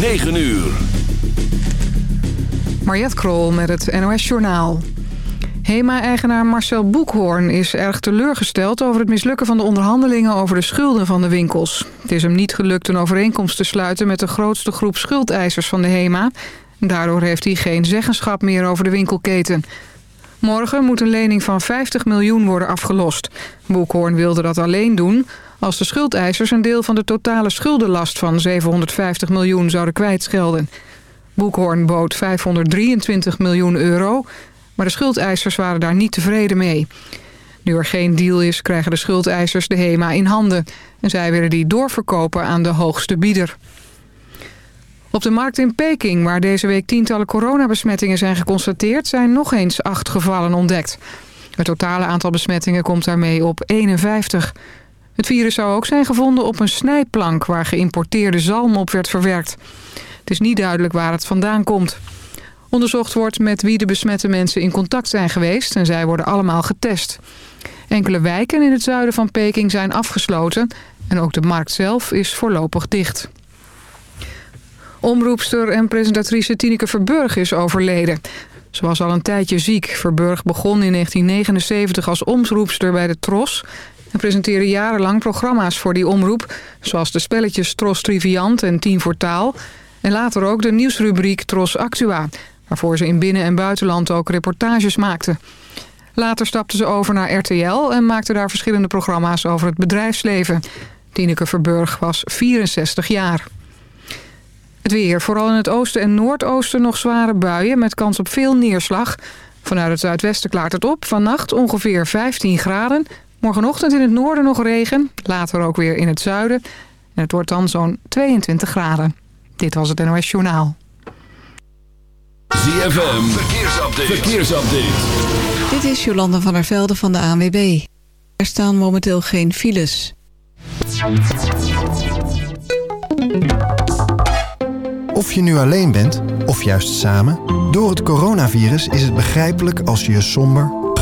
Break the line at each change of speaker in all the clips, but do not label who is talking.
9 uur.
Mariette Krol met het NOS Journaal. HEMA-eigenaar Marcel Boekhoorn is erg teleurgesteld... over het mislukken van de onderhandelingen over de schulden van de winkels. Het is hem niet gelukt een overeenkomst te sluiten... met de grootste groep schuldeisers van de HEMA. Daardoor heeft hij geen zeggenschap meer over de winkelketen. Morgen moet een lening van 50 miljoen worden afgelost. Boekhoorn wilde dat alleen doen als de schuldeisers een deel van de totale schuldenlast van 750 miljoen zouden kwijtschelden. Boekhoorn bood 523 miljoen euro, maar de schuldeisers waren daar niet tevreden mee. Nu er geen deal is, krijgen de schuldeisers de HEMA in handen. En zij willen die doorverkopen aan de hoogste bieder. Op de markt in Peking, waar deze week tientallen coronabesmettingen zijn geconstateerd... zijn nog eens acht gevallen ontdekt. Het totale aantal besmettingen komt daarmee op 51. Het virus zou ook zijn gevonden op een snijplank... waar geïmporteerde zalm op werd verwerkt. Het is niet duidelijk waar het vandaan komt. Onderzocht wordt met wie de besmette mensen in contact zijn geweest... en zij worden allemaal getest. Enkele wijken in het zuiden van Peking zijn afgesloten... en ook de markt zelf is voorlopig dicht. Omroepster en presentatrice Tineke Verburg is overleden. Ze was al een tijdje ziek. Verburg begon in 1979 als omroepster bij de Tros... en presenteerde jarenlang programma's voor die omroep... zoals de spelletjes Tros Triviant en Tien voor Taal... en later ook de nieuwsrubriek Tros Actua... waarvoor ze in binnen- en buitenland ook reportages maakte. Later stapte ze over naar RTL en maakte daar verschillende programma's over het bedrijfsleven. Tineke Verburg was 64 jaar. Het weer. Vooral in het oosten en noordoosten nog zware buien met kans op veel neerslag. Vanuit het zuidwesten klaart het op. Vannacht ongeveer 15 graden. Morgenochtend in het noorden nog regen. Later ook weer in het zuiden. En het wordt dan zo'n 22 graden. Dit was het NOS Journaal.
ZFM. Verkeersupdate. Verkeersupdate.
Dit is Jolanda van der Velde van de ANWB. Er staan momenteel geen files.
Of je nu alleen bent, of juist samen... door het coronavirus is het begrijpelijk als je je somber,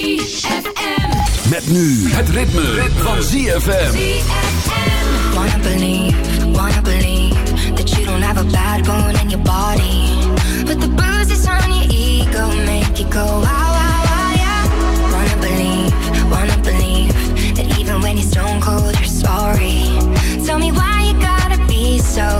ZFM.
Met nu het ritme, van ZFM.
Wanna believe, wanna believe that you don't have a bad bone in your body. But the bruises on your ego make you go wow, wow, wow, yeah. Wanna believe, wanna believe that even when you're stone cold, you're sorry. Tell me why you gotta be so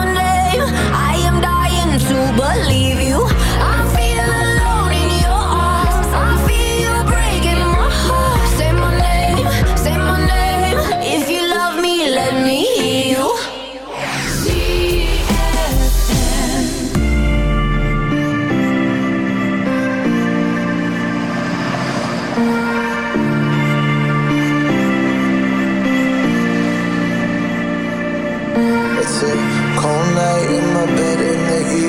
believe you.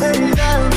say that.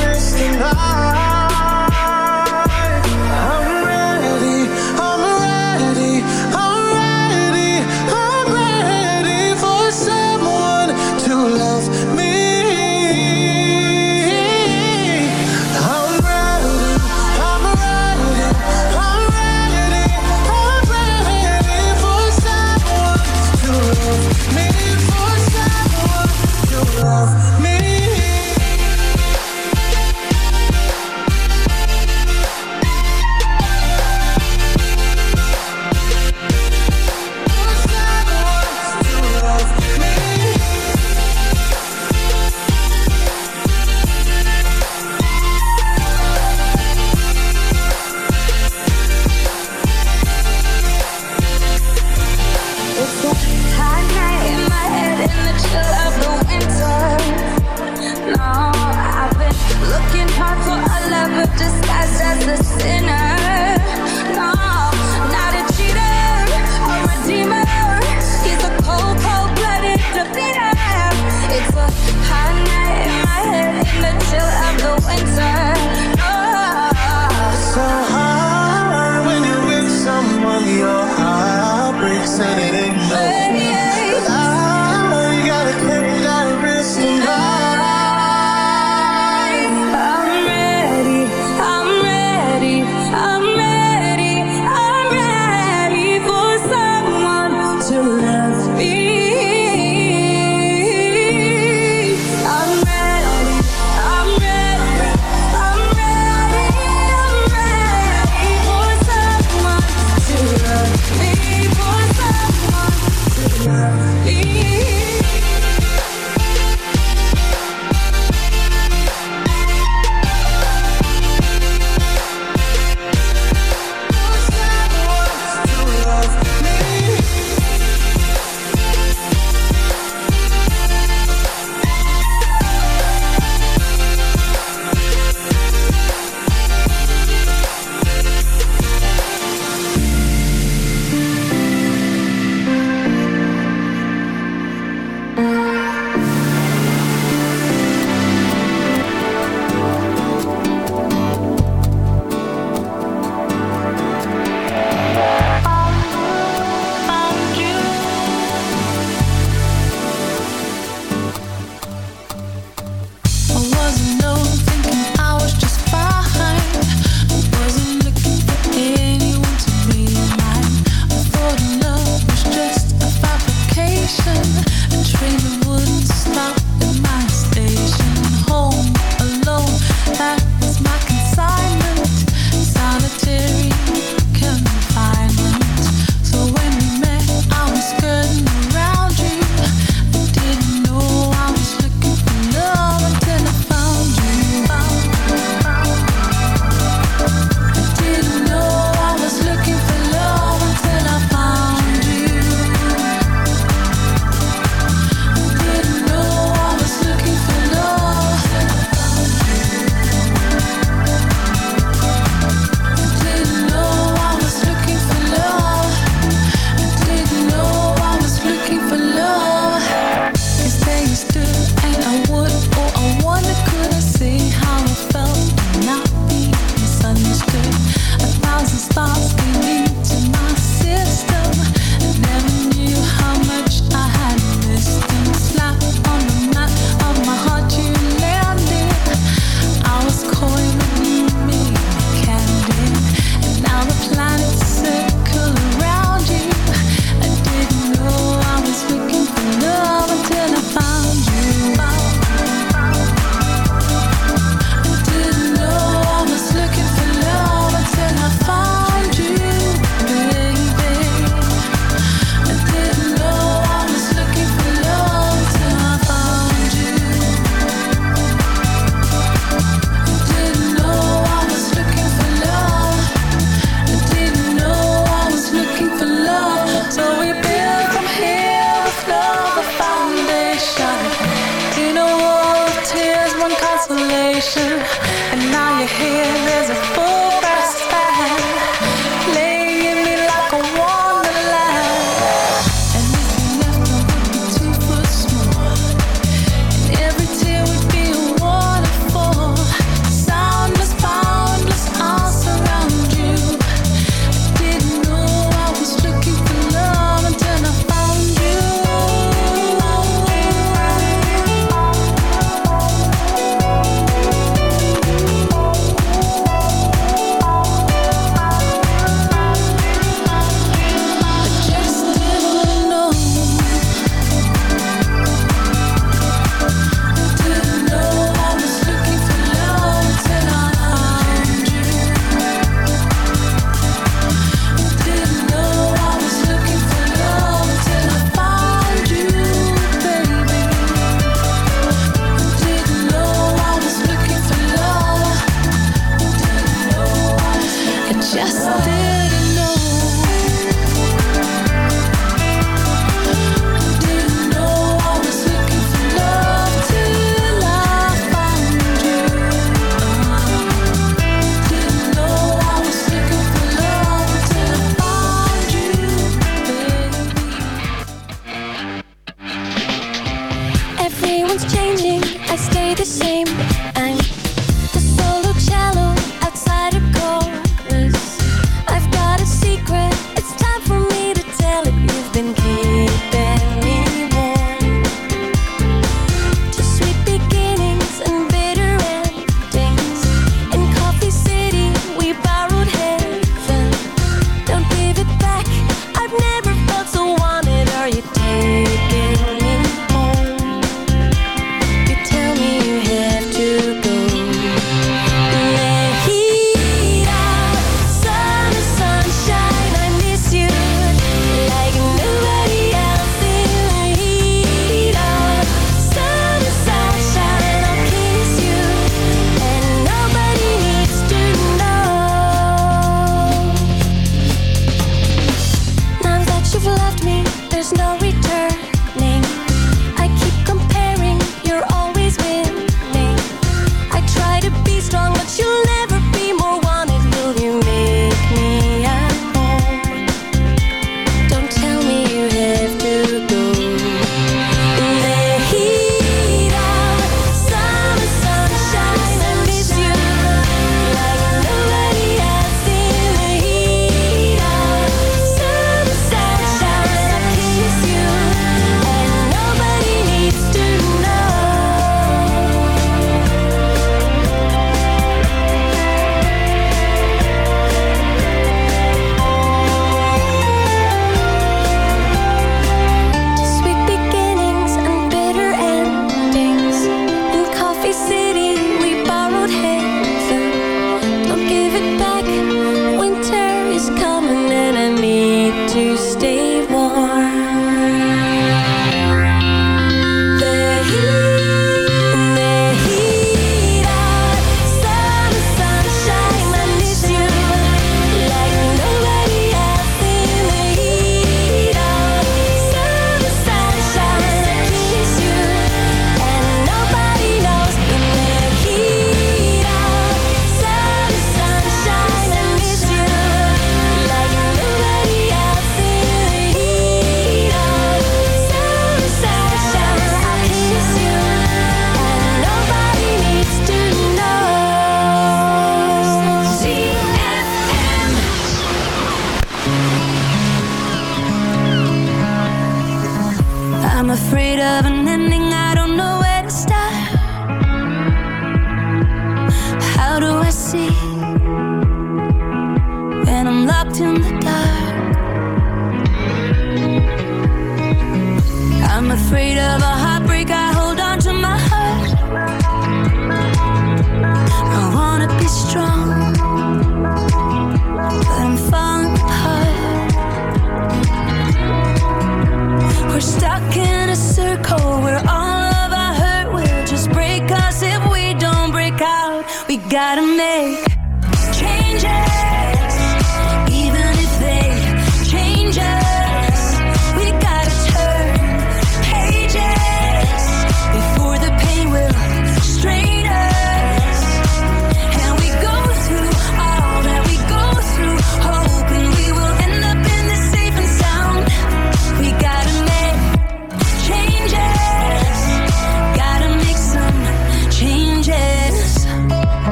We
gotta make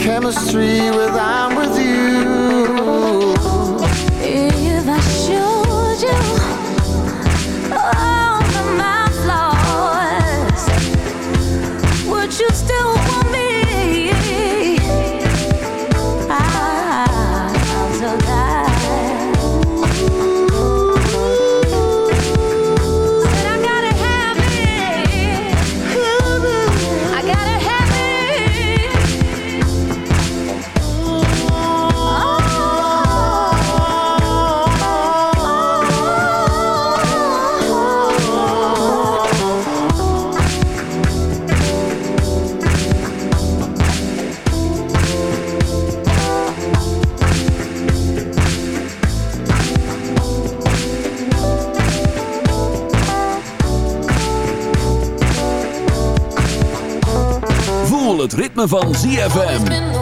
chemistry
without van ZFM.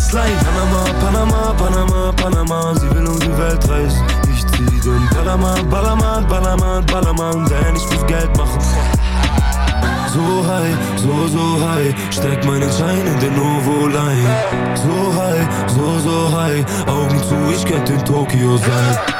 S-Line. Panama, Panama, Panama, Panama. Sie will um die Welt reisen. Ich zieh den Ballermann, Ballermann, Ballermann, Ballermann. Denn ich muss Geld machen. So high, so, so high, steck meinen Schein in den Ovo-Line. So high, so, so high, Augen zu, ich könnte in Tokio sein.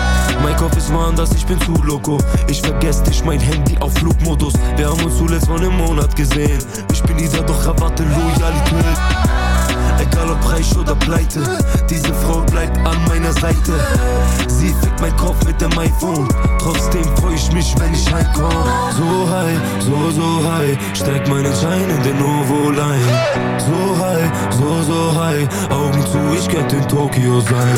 Mein Kopf ist woanders, ich bin zu loco. Ich vergesse dich, mein Handy auf Flugmodus. Wir haben uns zuletzt vor einem Monat gesehen. Ich bin wieder, doch erwarte Loyalität. Egal ob reich oder pleite, diese Frau bleibt an meiner Seite. Sie fickt mein Kopf mit dem iPhone. Trotzdem freu ich mich, wenn ich heimkomm. So high, so, so high, steck meinen Schein in den Ovo-Line. So high, so, so high, Augen zu, ich könnte in Tokio sein.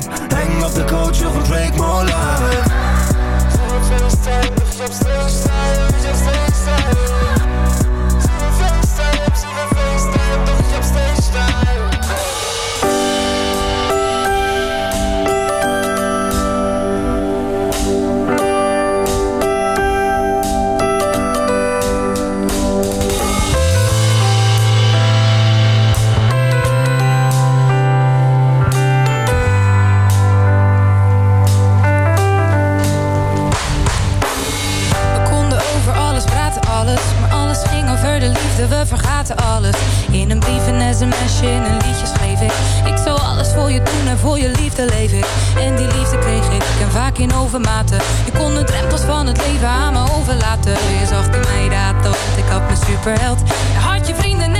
tijd Hang op de coach, you drink more life
alles. In een brief, een sms'je, in een liedje schreef ik. Ik zou alles voor je doen en voor je liefde leef ik. En die liefde kreeg ik, en vaak in overmaten. Je kon de drempels van het leven aan me overlaten. Je zag in mij de want ik had mijn superheld. Had je vrienden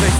place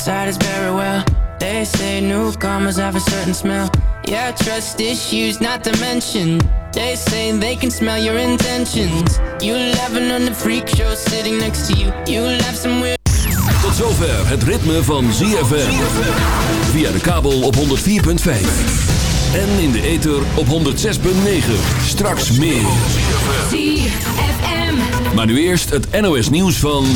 With outsiders very well. They say newcomers have a certain smell. Yeah, trust issues not to mention. They say they can smell your intentions. You laughing on the freak show sitting next to you. You laugh some weird.
Tot zover het ritme van ZFM. Via de kabel op 104.5. En in de ether op 106.9. Straks meer.
ZFM.
Maar nu eerst het NOS nieuws van...